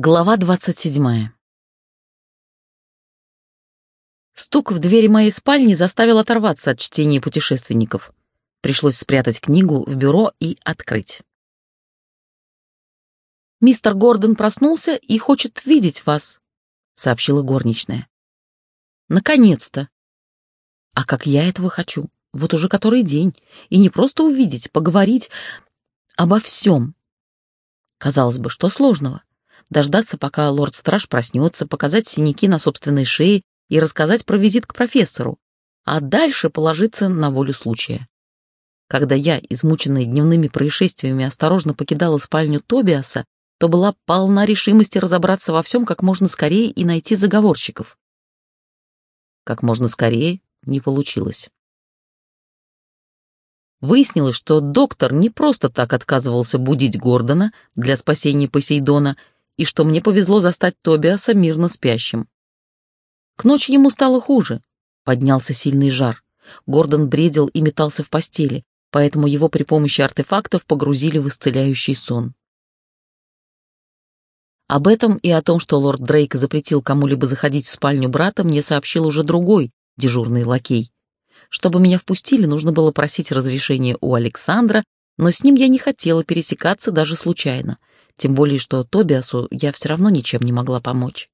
Глава двадцать седьмая. Стук в двери моей спальни заставил оторваться от чтения путешественников. Пришлось спрятать книгу в бюро и открыть. «Мистер Гордон проснулся и хочет видеть вас», — сообщила горничная. «Наконец-то!» А как я этого хочу, вот уже который день, и не просто увидеть, поговорить обо всем. Казалось бы, что сложного? Дождаться, пока лорд-страж проснется, показать синяки на собственной шее и рассказать про визит к профессору, а дальше положиться на волю случая. Когда я, измученная дневными происшествиями, осторожно покидала спальню Тобиаса, то была полна решимости разобраться во всем как можно скорее и найти заговорщиков. Как можно скорее не получилось. Выяснилось, что доктор не просто так отказывался будить Гордона для спасения Посейдона и что мне повезло застать Тобиаса мирно спящим. К ночи ему стало хуже. Поднялся сильный жар. Гордон бредил и метался в постели, поэтому его при помощи артефактов погрузили в исцеляющий сон. Об этом и о том, что лорд Дрейк запретил кому-либо заходить в спальню брата, мне сообщил уже другой, дежурный лакей. Чтобы меня впустили, нужно было просить разрешения у Александра, но с ним я не хотела пересекаться даже случайно тем более что Тобиасу я все равно ничем не могла помочь.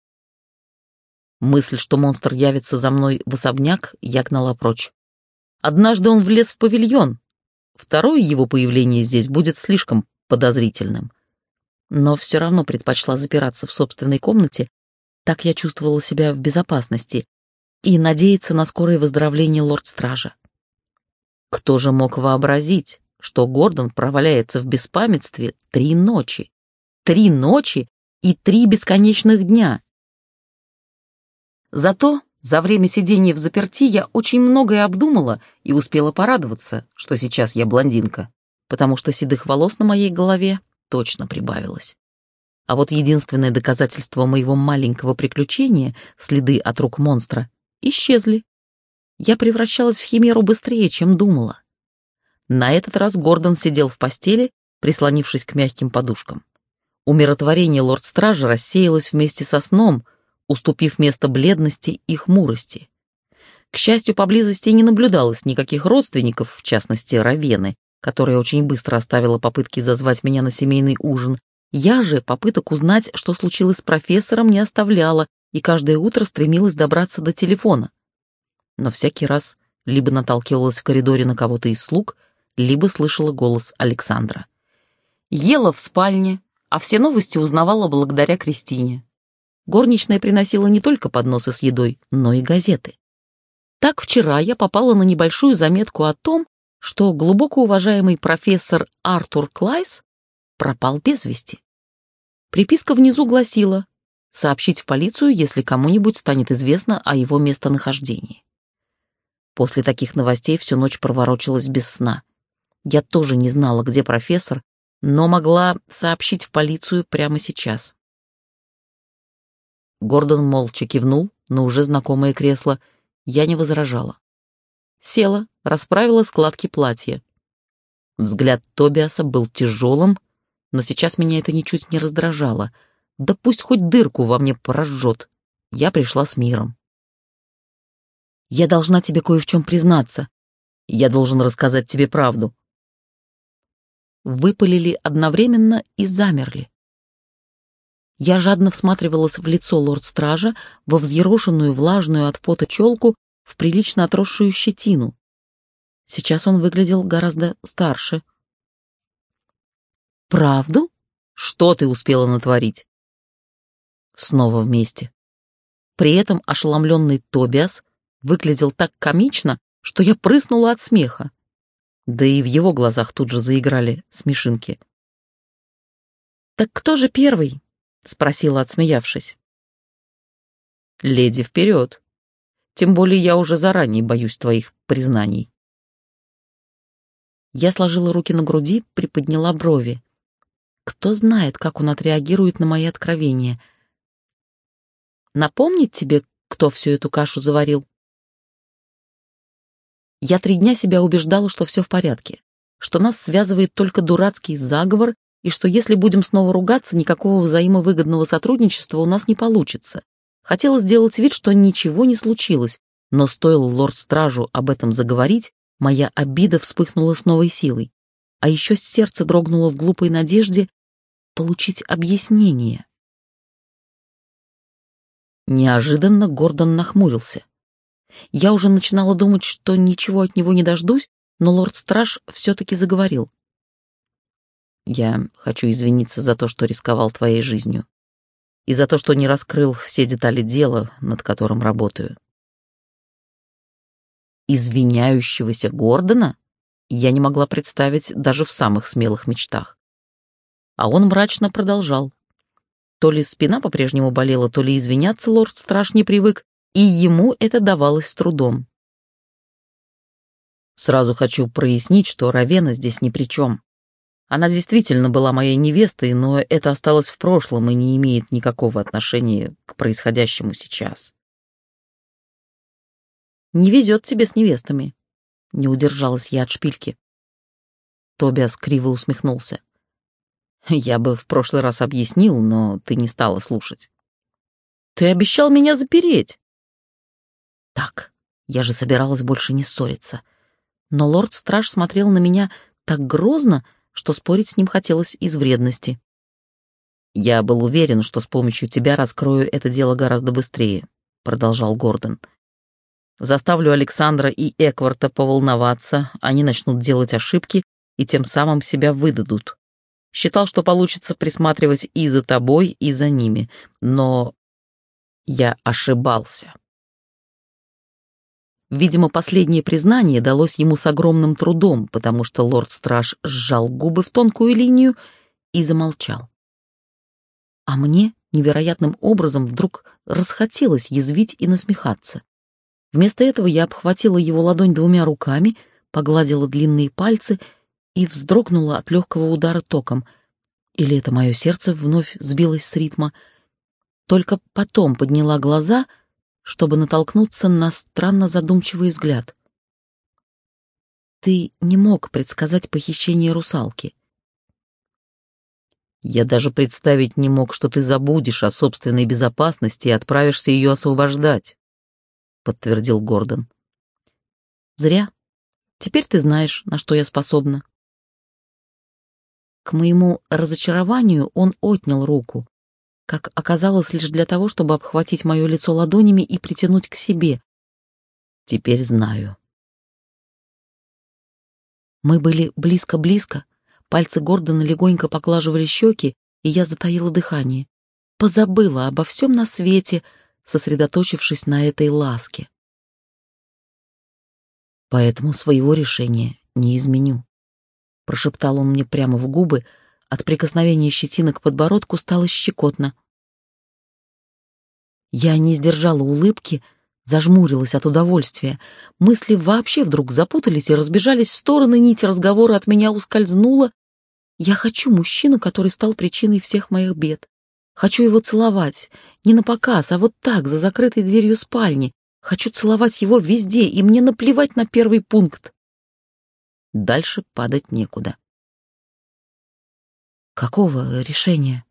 Мысль, что монстр явится за мной в особняк, я гнала прочь. Однажды он влез в павильон. Второе его появление здесь будет слишком подозрительным. Но все равно предпочла запираться в собственной комнате, так я чувствовала себя в безопасности, и надеяться на скорое выздоровление лорд-стража. Кто же мог вообразить, что Гордон проваляется в беспамятстве три ночи? Три ночи и три бесконечных дня. Зато за время сидения в заперти я очень многое обдумала и успела порадоваться, что сейчас я блондинка, потому что седых волос на моей голове точно прибавилось. А вот единственное доказательство моего маленького приключения, следы от рук монстра, исчезли. Я превращалась в химеру быстрее, чем думала. На этот раз Гордон сидел в постели, прислонившись к мягким подушкам. Умиротворение лорд-стража рассеялось вместе со сном, уступив место бледности и хмурости. К счастью, поблизости не наблюдалось никаких родственников, в частности, Равены, которая очень быстро оставила попытки зазвать меня на семейный ужин. Я же попыток узнать, что случилось с профессором, не оставляла и каждое утро стремилась добраться до телефона. Но всякий раз либо наталкивалась в коридоре на кого-то из слуг, либо слышала голос Александра. Ела в спальне, а все новости узнавала благодаря Кристине. Горничная приносила не только подносы с едой, но и газеты. Так вчера я попала на небольшую заметку о том, что глубоко уважаемый профессор Артур Клайс пропал без вести. Приписка внизу гласила «Сообщить в полицию, если кому-нибудь станет известно о его местонахождении». После таких новостей всю ночь проворочилась без сна. Я тоже не знала, где профессор, но могла сообщить в полицию прямо сейчас. Гордон молча кивнул на уже знакомое кресло. Я не возражала. Села, расправила складки платья. Взгляд Тобиаса был тяжелым, но сейчас меня это ничуть не раздражало. Да пусть хоть дырку во мне прожжет. Я пришла с миром. Я должна тебе кое в чем признаться. Я должен рассказать тебе правду выпалили одновременно и замерли. Я жадно всматривалась в лицо лорд-стража, во взъерошенную, влажную от пота челку, в прилично отросшую щетину. Сейчас он выглядел гораздо старше. «Правду? Что ты успела натворить?» Снова вместе. При этом ошеломленный Тобиас выглядел так комично, что я прыснула от смеха. Да и в его глазах тут же заиграли смешинки. «Так кто же первый?» — спросила, отсмеявшись. «Леди, вперед! Тем более я уже заранее боюсь твоих признаний». Я сложила руки на груди, приподняла брови. Кто знает, как он отреагирует на мои откровения. Напомнить тебе, кто всю эту кашу заварил? Я три дня себя убеждала, что все в порядке, что нас связывает только дурацкий заговор и что если будем снова ругаться, никакого взаимовыгодного сотрудничества у нас не получится. Хотела сделать вид, что ничего не случилось, но стоило лорд-стражу об этом заговорить, моя обида вспыхнула с новой силой. А еще сердце дрогнуло в глупой надежде получить объяснение. Неожиданно Гордон нахмурился. Я уже начинала думать, что ничего от него не дождусь, но лорд-страж все-таки заговорил. «Я хочу извиниться за то, что рисковал твоей жизнью, и за то, что не раскрыл все детали дела, над которым работаю». Извиняющегося Гордона я не могла представить даже в самых смелых мечтах. А он мрачно продолжал. То ли спина по-прежнему болела, то ли извиняться лорд-страж не привык, и ему это давалось с трудом. Сразу хочу прояснить, что Равена здесь ни при чем. Она действительно была моей невестой, но это осталось в прошлом и не имеет никакого отношения к происходящему сейчас. «Не везет тебе с невестами», — не удержалась я от шпильки. Тобиас криво усмехнулся. «Я бы в прошлый раз объяснил, но ты не стала слушать». «Ты обещал меня запереть!» Так, я же собиралась больше не ссориться. Но лорд-страж смотрел на меня так грозно, что спорить с ним хотелось из вредности. «Я был уверен, что с помощью тебя раскрою это дело гораздо быстрее», — продолжал Гордон. «Заставлю Александра и Экварта поволноваться, они начнут делать ошибки и тем самым себя выдадут. Считал, что получится присматривать и за тобой, и за ними, но я ошибался». Видимо, последнее признание далось ему с огромным трудом, потому что лорд-страж сжал губы в тонкую линию и замолчал. А мне невероятным образом вдруг расхотелось язвить и насмехаться. Вместо этого я обхватила его ладонь двумя руками, погладила длинные пальцы и вздрогнула от легкого удара током. Или это мое сердце вновь сбилось с ритма. Только потом подняла глаза — чтобы натолкнуться на странно задумчивый взгляд. «Ты не мог предсказать похищение русалки». «Я даже представить не мог, что ты забудешь о собственной безопасности и отправишься ее освобождать», — подтвердил Гордон. «Зря. Теперь ты знаешь, на что я способна». К моему разочарованию он отнял руку, как оказалось, лишь для того, чтобы обхватить мое лицо ладонями и притянуть к себе. Теперь знаю. Мы были близко-близко, пальцы Гордона легонько поглаживали щеки, и я затаила дыхание. Позабыла обо всем на свете, сосредоточившись на этой ласке. Поэтому своего решения не изменю. Прошептал он мне прямо в губы, от прикосновения щетины к подбородку стало щекотно. Я не сдержала улыбки, зажмурилась от удовольствия. Мысли вообще вдруг запутались и разбежались в стороны, нить разговора от меня ускользнула. Я хочу мужчину, который стал причиной всех моих бед. Хочу его целовать, не на показ, а вот так, за закрытой дверью спальни. Хочу целовать его везде, и мне наплевать на первый пункт. Дальше падать некуда. «Какого решения?»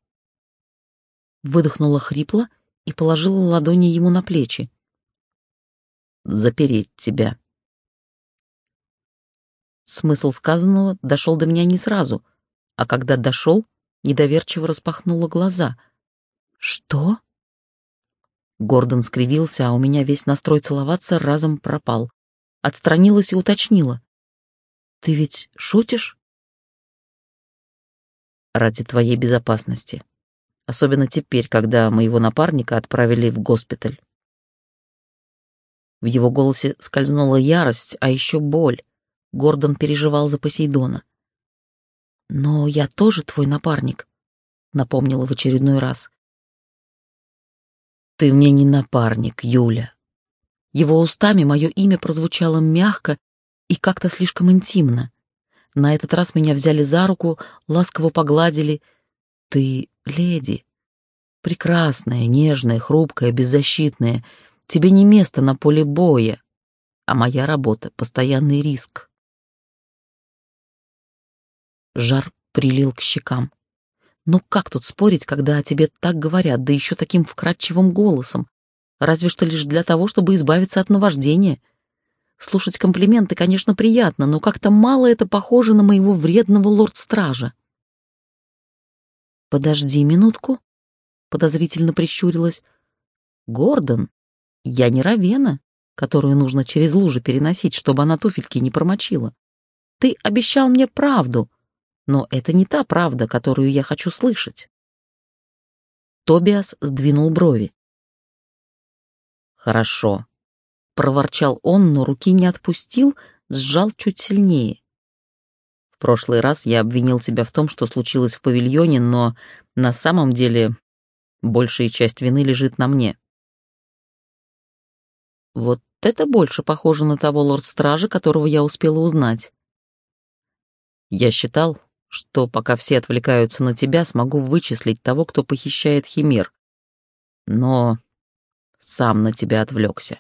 Выдохнула хрипло и положила ладони ему на плечи. «Запереть тебя». Смысл сказанного дошел до меня не сразу, а когда дошел, недоверчиво распахнула глаза. «Что?» Гордон скривился, а у меня весь настрой целоваться разом пропал. Отстранилась и уточнила. «Ты ведь шутишь?» Ради твоей безопасности. Особенно теперь, когда моего напарника отправили в госпиталь. В его голосе скользнула ярость, а еще боль. Гордон переживал за Посейдона. «Но я тоже твой напарник», — напомнила в очередной раз. «Ты мне не напарник, Юля». Его устами мое имя прозвучало мягко и как-то слишком интимно. На этот раз меня взяли за руку, ласково погладили. «Ты леди. Прекрасная, нежная, хрупкая, беззащитная. Тебе не место на поле боя. А моя работа — постоянный риск». Жар прилил к щекам. Ну как тут спорить, когда о тебе так говорят, да еще таким вкрадчивым голосом? Разве что лишь для того, чтобы избавиться от наваждения. Слушать комплименты, конечно, приятно, но как-то мало это похоже на моего вредного лорд-стража. «Подожди минутку», — подозрительно прищурилась. «Гордон, я не Равена, которую нужно через лужи переносить, чтобы она туфельки не промочила. Ты обещал мне правду, но это не та правда, которую я хочу слышать». Тобиас сдвинул брови. «Хорошо», — проворчал он, но руки не отпустил, сжал чуть сильнее. «В прошлый раз я обвинил тебя в том, что случилось в павильоне, но на самом деле большая часть вины лежит на мне. Вот это больше похоже на того лорд-стража, которого я успела узнать. Я считал, что пока все отвлекаются на тебя, смогу вычислить того, кто похищает химер. Но сам на тебя отвлекся.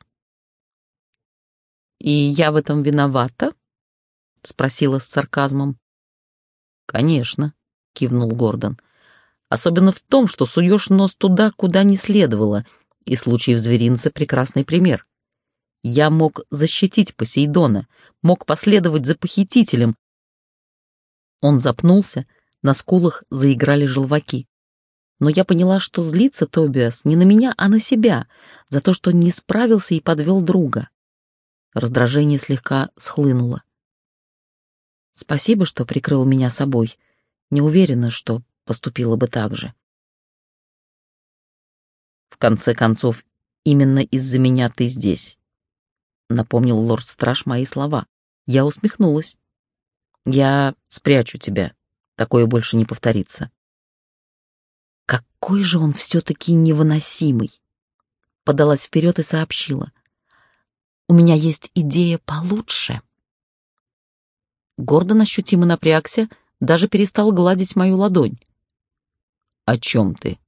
«И я в этом виновата?» — спросила с сарказмом. «Конечно», — кивнул Гордон. «Особенно в том, что суешь нос туда, куда не следовало, и случай в зверинце — прекрасный пример. Я мог защитить Посейдона, мог последовать за похитителем. Он запнулся, на скулах заиграли желваки. Но я поняла, что злится Тобиас не на меня, а на себя, за то, что не справился и подвел друга. Раздражение слегка схлынуло. Спасибо, что прикрыл меня собой. Не уверена, что поступила бы так же. В конце концов, именно из-за меня ты здесь напомнил лорд-страж мои слова. Я усмехнулась. Я спрячу тебя. Такое больше не повторится. Какой же он все-таки невыносимый. Подалась вперед и сообщила. У меня есть идея получше. Гордон ощутимо напрягся, даже перестал гладить мою ладонь. «О чем ты?»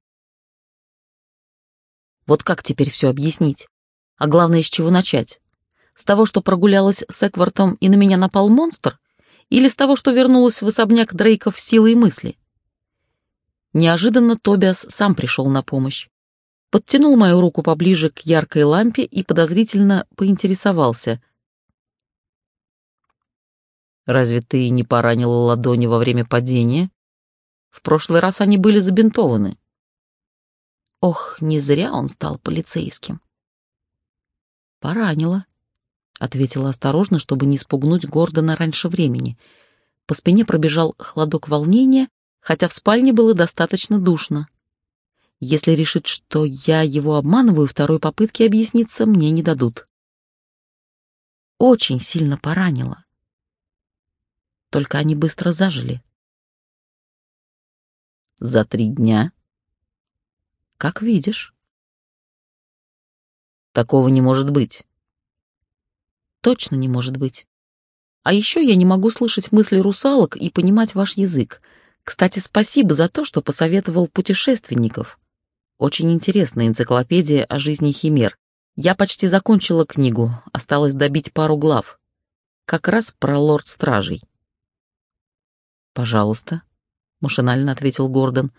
Вот как теперь все объяснить? А главное, с чего начать? С того, что прогулялась с Эквартом и на меня напал монстр? Или с того, что вернулась в особняк Дрейков силой мысли? Неожиданно Тобиас сам пришел на помощь. Подтянул мою руку поближе к яркой лампе и подозрительно поинтересовался. «Разве ты не поранила ладони во время падения? В прошлый раз они были забинтованы». Ох, не зря он стал полицейским. Поранила, — ответила осторожно, чтобы не спугнуть Гордона раньше времени. По спине пробежал холодок волнения, хотя в спальне было достаточно душно. Если решит, что я его обманываю, второй попытки объясниться мне не дадут. Очень сильно поранила. Только они быстро зажили. За три дня? Как видишь. Такого не может быть точно не может быть. А еще я не могу слышать мысли русалок и понимать ваш язык. Кстати, спасибо за то, что посоветовал путешественников. Очень интересная энциклопедия о жизни химер. Я почти закончила книгу, осталось добить пару глав. Как раз про лорд-стражей. «Пожалуйста», — машинально ответил Гордон.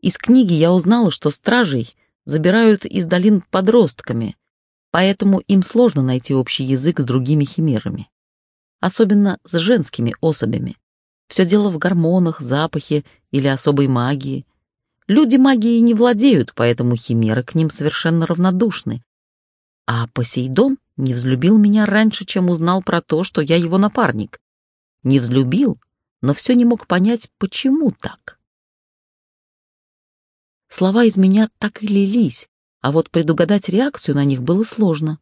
«Из книги я узнала, что стражей забирают из долин подростками, поэтому им сложно найти общий язык с другими химерами. Особенно с женскими особями. Все дело в гормонах, запахе или особой магии. Люди магией не владеют, поэтому химеры к ним совершенно равнодушны. А Посейдон не взлюбил меня раньше, чем узнал про то, что я его напарник. Не взлюбил, но все не мог понять, почему так. Слова из меня так и лились, а вот предугадать реакцию на них было сложно.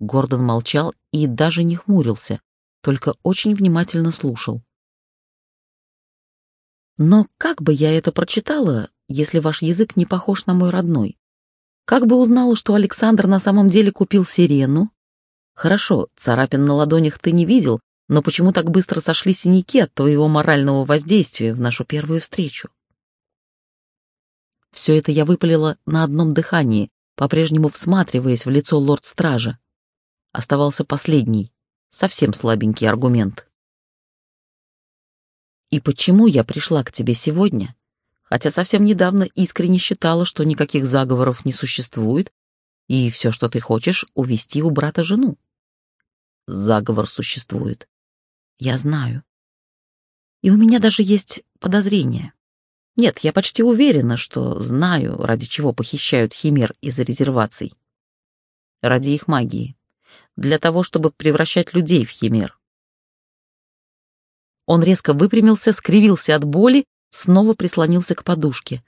Гордон молчал и даже не хмурился, только очень внимательно слушал. Но как бы я это прочитала, если ваш язык не похож на мой родной? Как бы узнала, что Александр на самом деле купил сирену? Хорошо, царапин на ладонях ты не видел, но почему так быстро сошли синяки от твоего морального воздействия в нашу первую встречу? Все это я выпалила на одном дыхании, по-прежнему всматриваясь в лицо лорд-стража. Оставался последний, совсем слабенький аргумент. «И почему я пришла к тебе сегодня, хотя совсем недавно искренне считала, что никаких заговоров не существует, и все, что ты хочешь, увести у брата жену. Заговор существует. Я знаю. И у меня даже есть подозрение. Нет, я почти уверена, что знаю, ради чего похищают химер из резерваций. Ради их магии. Для того, чтобы превращать людей в химер. Он резко выпрямился, скривился от боли, снова прислонился к подушке.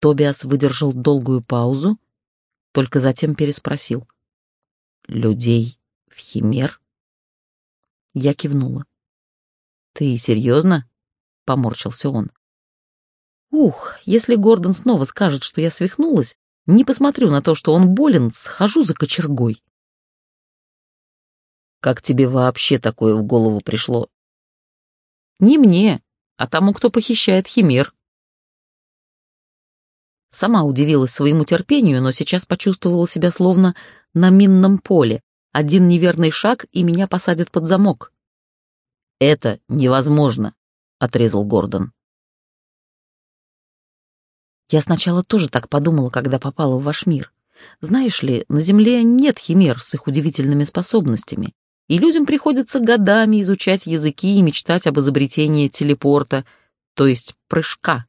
Тобиас выдержал долгую паузу, только затем переспросил. «Людей в химер?» Я кивнула. «Ты серьезно?» — поморщился он. «Ух, если Гордон снова скажет, что я свихнулась, не посмотрю на то, что он болен, схожу за кочергой». «Как тебе вообще такое в голову пришло?» Не мне, а тому, кто похищает химер. Сама удивилась своему терпению, но сейчас почувствовала себя словно на минном поле. Один неверный шаг, и меня посадят под замок. «Это невозможно», — отрезал Гордон. Я сначала тоже так подумала, когда попала в ваш мир. Знаешь ли, на Земле нет химер с их удивительными способностями, и людям приходится годами изучать языки и мечтать об изобретении телепорта, то есть прыжка.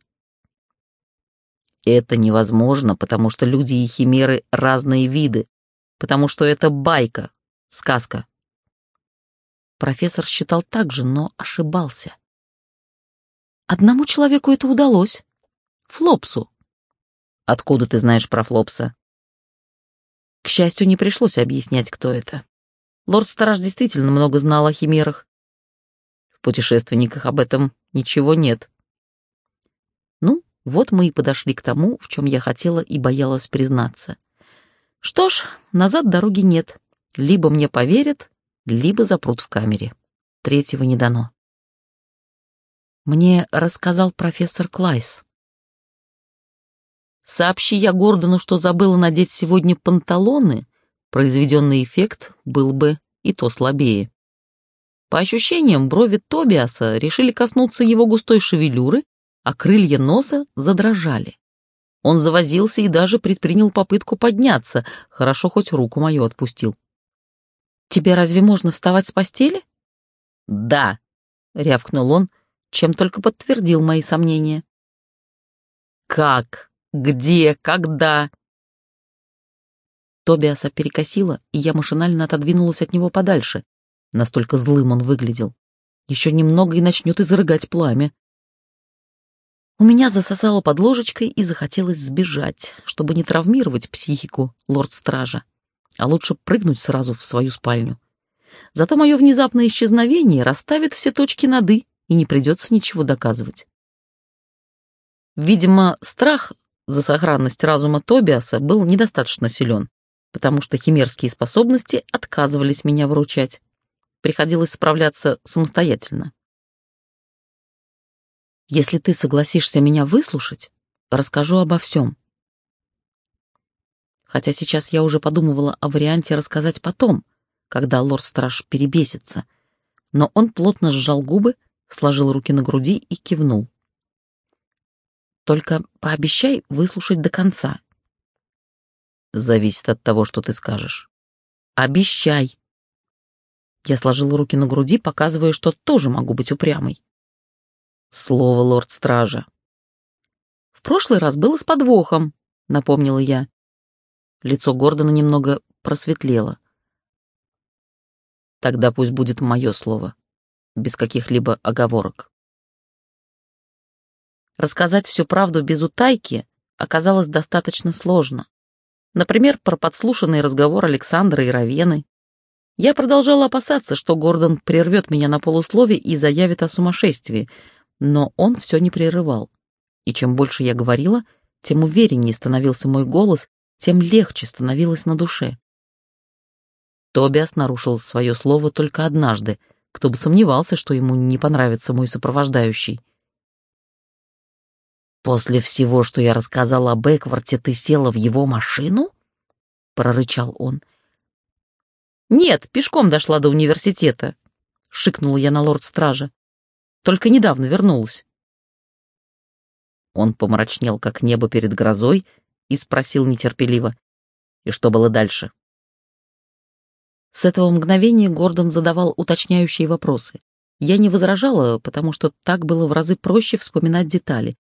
Это невозможно, потому что люди и химеры — разные виды, потому что это байка, сказка. Профессор считал так же, но ошибался. Одному человеку это удалось. Флопсу. Откуда ты знаешь про Флопса? К счастью, не пришлось объяснять, кто это. Лорд-страж действительно много знал о химерах. В путешественниках об этом ничего нет. Ну, вот мы и подошли к тому, в чем я хотела и боялась признаться. Что ж, назад дороги нет. Либо мне поверят, либо запрут в камере. Третьего не дано. Мне рассказал профессор Клайс. Сообщи я Гордону, что забыла надеть сегодня панталоны, произведенный эффект был бы и то слабее. По ощущениям, брови Тобиаса решили коснуться его густой шевелюры, а крылья носа задрожали. Он завозился и даже предпринял попытку подняться, хорошо хоть руку мою отпустил. «Тебе разве можно вставать с постели?» «Да», — рявкнул он, чем только подтвердил мои сомнения. «Как? Где? Когда? Тобиаса перекосило, и я машинально отодвинулась от него подальше. Настолько злым он выглядел. Еще немного и начнет изрыгать пламя. У меня засосало под ложечкой и захотелось сбежать, чтобы не травмировать психику лорд-стража, а лучше прыгнуть сразу в свою спальню. Зато мое внезапное исчезновение расставит все точки над «и», и не придется ничего доказывать. Видимо, страх за сохранность разума Тобиаса был недостаточно силен потому что химерские способности отказывались меня вручать. Приходилось справляться самостоятельно. Если ты согласишься меня выслушать, расскажу обо всем. Хотя сейчас я уже подумывала о варианте рассказать потом, когда лорд-страж перебесится, но он плотно сжал губы, сложил руки на груди и кивнул. Только пообещай выслушать до конца, Зависит от того, что ты скажешь. Обещай. Я сложил руки на груди, показывая, что тоже могу быть упрямой. Слово лорд-стража. В прошлый раз было с подвохом, напомнила я. Лицо Гордона немного просветлело. Тогда пусть будет мое слово, без каких-либо оговорок. Рассказать всю правду без утайки оказалось достаточно сложно. Например, про подслушанный разговор Александра и Равены. Я продолжала опасаться, что Гордон прервет меня на полуслове и заявит о сумасшествии, но он все не прерывал. И чем больше я говорила, тем увереннее становился мой голос, тем легче становилось на душе. Тобиас нарушил свое слово только однажды. Кто бы сомневался, что ему не понравится мой сопровождающий. «После всего, что я рассказал об Экварте, ты села в его машину?» — прорычал он. «Нет, пешком дошла до университета», — шикнула я на лорд-стража. «Только недавно вернулась». Он помрачнел, как небо перед грозой, и спросил нетерпеливо. «И что было дальше?» С этого мгновения Гордон задавал уточняющие вопросы. Я не возражала, потому что так было в разы проще вспоминать детали.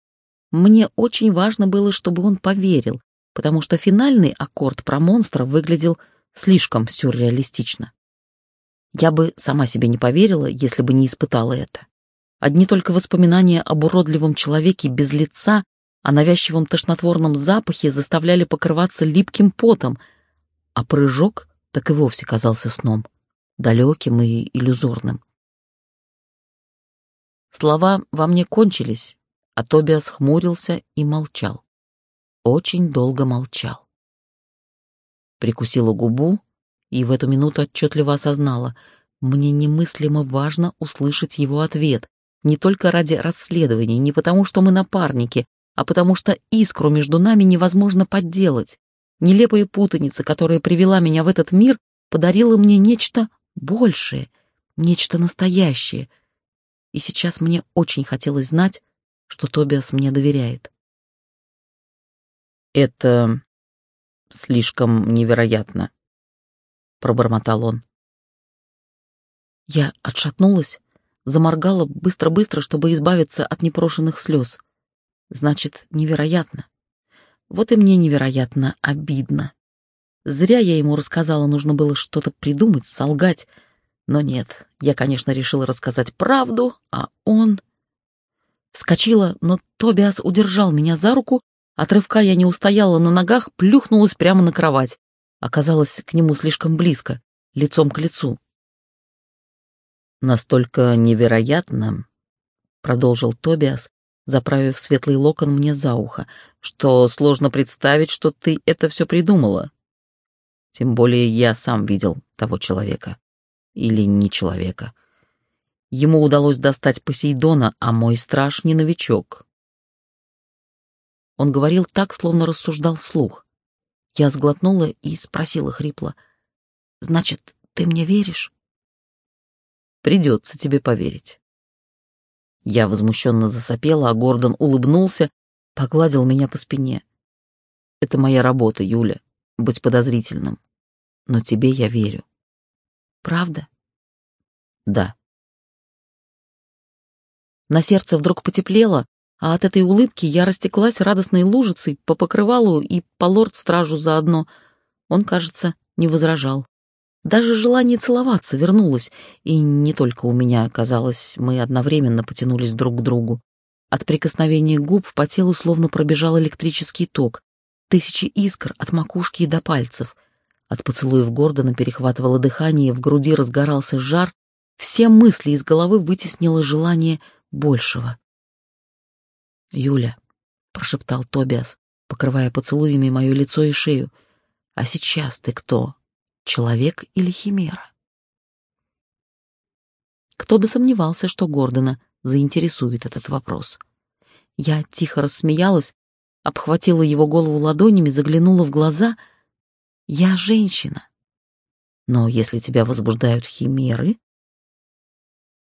Мне очень важно было, чтобы он поверил, потому что финальный аккорд про монстра выглядел слишком сюрреалистично. Я бы сама себе не поверила, если бы не испытала это. Одни только воспоминания об уродливом человеке без лица, о навязчивом тошнотворном запахе заставляли покрываться липким потом, а прыжок так и вовсе казался сном, далеким и иллюзорным. Слова во мне кончились, а Тобиас хмурился и молчал. Очень долго молчал. Прикусила губу и в эту минуту отчетливо осознала, мне немыслимо важно услышать его ответ, не только ради расследования, не потому что мы напарники, а потому что искру между нами невозможно подделать. Нелепая путаница, которая привела меня в этот мир, подарила мне нечто большее, нечто настоящее. И сейчас мне очень хотелось знать, что Тобиас мне доверяет. «Это слишком невероятно», — пробормотал он. Я отшатнулась, заморгала быстро-быстро, чтобы избавиться от непрошенных слез. Значит, невероятно. Вот и мне невероятно обидно. Зря я ему рассказала, нужно было что-то придумать, солгать. Но нет, я, конечно, решила рассказать правду, а он... Вскочила, но Тобиас удержал меня за руку, от рывка я не устояла на ногах, плюхнулась прямо на кровать. Оказалась к нему слишком близко, лицом к лицу. «Настолько невероятно», — продолжил Тобиас, заправив светлый локон мне за ухо, что сложно представить, что ты это все придумала. Тем более я сам видел того человека. Или не человека. Ему удалось достать Посейдона, а мой страж не новичок. Он говорил так, словно рассуждал вслух. Я сглотнула и спросила хрипло. «Значит, ты мне веришь?» «Придется тебе поверить». Я возмущенно засопела, а Гордон улыбнулся, погладил меня по спине. «Это моя работа, Юля, быть подозрительным. Но тебе я верю». «Правда?» «Да». На сердце вдруг потеплело, а от этой улыбки я растеклась радостной лужицей по покрывалу и по лорд-стражу заодно. Он, кажется, не возражал. Даже желание целоваться вернулось, и не только у меня, казалось, мы одновременно потянулись друг к другу. От прикосновения губ по телу словно пробежал электрический ток, тысячи искр от макушки и до пальцев. От поцелуев Гордона перехватывало дыхание, в груди разгорался жар, все мысли из головы вытеснило желание большего. «Юля», — прошептал Тобиас, покрывая поцелуями мое лицо и шею, — «а сейчас ты кто?» человек или химера? Кто бы сомневался, что Гордона заинтересует этот вопрос. Я тихо рассмеялась, обхватила его голову ладонями, заглянула в глаза. Я женщина. Но если тебя возбуждают химеры...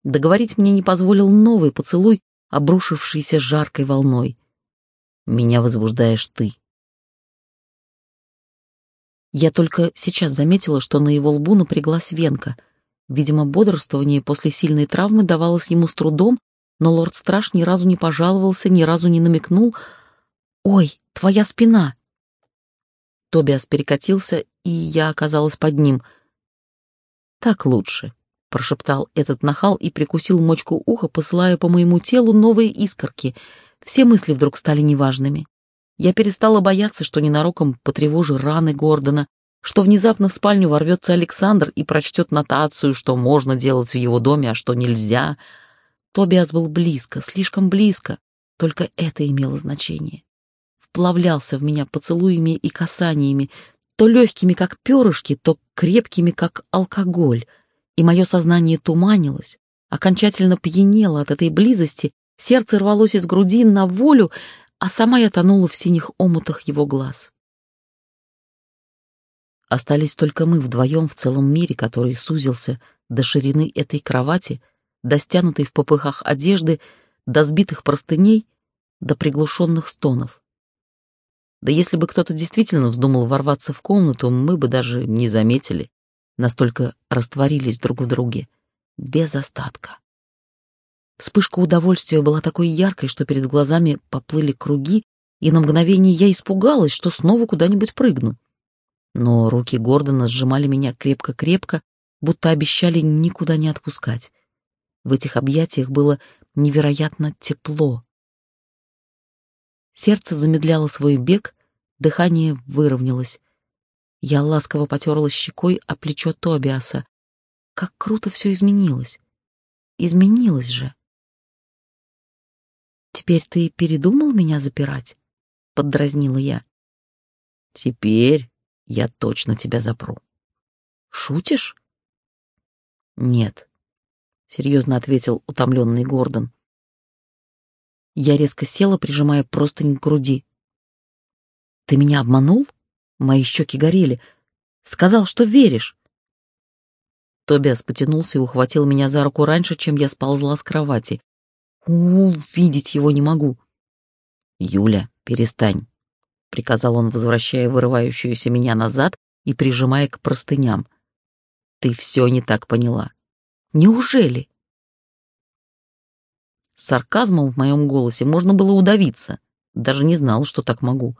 Договорить мне не позволил новый поцелуй, обрушившийся жаркой волной. Меня возбуждаешь ты. Я только сейчас заметила, что на его лбу напряглась венка. Видимо, бодрствование после сильной травмы давалось ему с трудом, но лорд-страж ни разу не пожаловался, ни разу не намекнул. «Ой, твоя спина!» Тобиас перекатился, и я оказалась под ним. «Так лучше», — прошептал этот нахал и прикусил мочку уха, посылая по моему телу новые искорки. Все мысли вдруг стали неважными. Я перестала бояться, что ненароком потревожу раны Гордона, что внезапно в спальню ворвется Александр и прочтет нотацию, что можно делать в его доме, а что нельзя. Тобиас был близко, слишком близко, только это имело значение. Вплавлялся в меня поцелуями и касаниями, то легкими, как перышки, то крепкими, как алкоголь, и мое сознание туманилось, окончательно пьянело от этой близости, сердце рвалось из груди на волю, а сама я тонула в синих омутах его глаз. Остались только мы вдвоем в целом мире, который сузился до ширины этой кровати, до стянутой в попыхах одежды, до сбитых простыней до приглушенных стонов. Да если бы кто-то действительно вздумал ворваться в комнату, мы бы даже не заметили. Настолько растворились друг в друге. Без остатка. Вспышка удовольствия была такой яркой, что перед глазами поплыли круги, и на мгновение я испугалась, что снова куда-нибудь прыгну. Но руки Гордона сжимали меня крепко-крепко, будто обещали никуда не отпускать. В этих объятиях было невероятно тепло. Сердце замедляло свой бег, дыхание выровнялось. Я ласково потерла щекой о плечо Тобиаса. Как круто все изменилось. Изменилось же. «Теперь ты передумал меня запирать?» — поддразнила я. «Теперь я точно тебя запру». «Шутишь?» «Нет», — серьезно ответил утомленный Гордон. Я резко села, прижимая простынь к груди. «Ты меня обманул?» Мои щеки горели. «Сказал, что веришь». Тобиас потянулся и ухватил меня за руку раньше, чем я сползла с кровати. У, видеть его не могу. Юля, перестань, приказал он, возвращая вырывающуюся меня назад и прижимая к простыням. Ты все не так поняла. Неужели? Сарказмом в моем голосе можно было удавиться. Даже не знал, что так могу.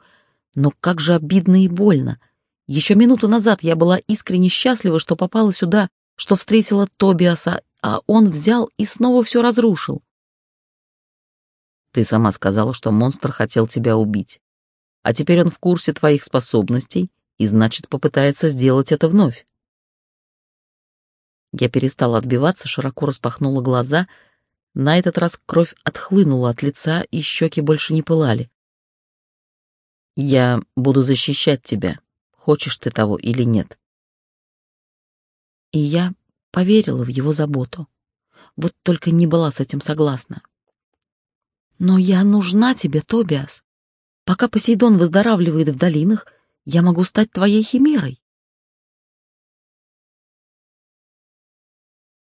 Но как же обидно и больно. Еще минуту назад я была искренне счастлива, что попала сюда, что встретила Тобиаса, а он взял и снова все разрушил. Ты сама сказала, что монстр хотел тебя убить. А теперь он в курсе твоих способностей и, значит, попытается сделать это вновь. Я перестала отбиваться, широко распахнула глаза. На этот раз кровь отхлынула от лица, и щеки больше не пылали. «Я буду защищать тебя, хочешь ты того или нет». И я поверила в его заботу. Вот только не была с этим согласна. Но я нужна тебе, Тобиас. Пока Посейдон выздоравливает в долинах, я могу стать твоей химерой.